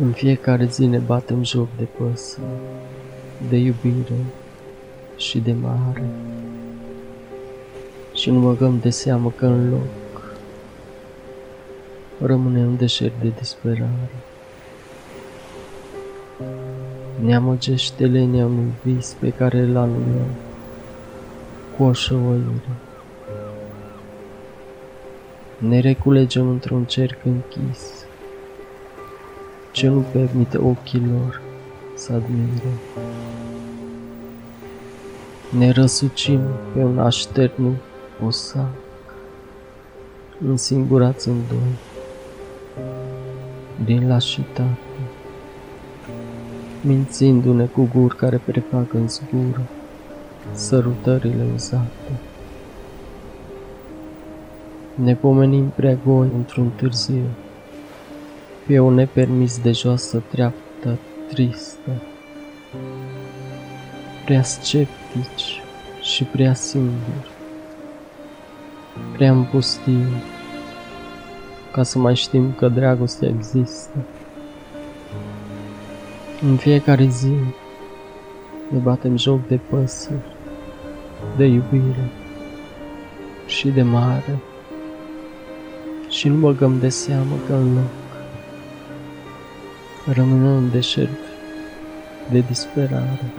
În fiecare zi ne batem joc de păsări, de iubire și de mare. Și nu băgăm de seamă că în loc rămâne un deșert de disperare. Ne amăgește lenea unui vis pe care îl anulăm cu o șăuire. Ne reculegem într-un cerc închis ce nu permite ochilor să admire. Ne răsucim pe un așternu osac, însingurați în doi, din lașitate, mințindu-ne cu guri care prefac în zgură sărutările uzate. Ne pomenim prea goi într-un târziu, pe o nepermis de joasă treaptă tristă, prea sceptici și prea singuri, prea în pustiu, ca să mai știm că dragostea există. În fiecare zi ne batem joc de păsări, de iubire și de mare. Și nu băgăm de seamă că în loc rămână un deșert de disperare.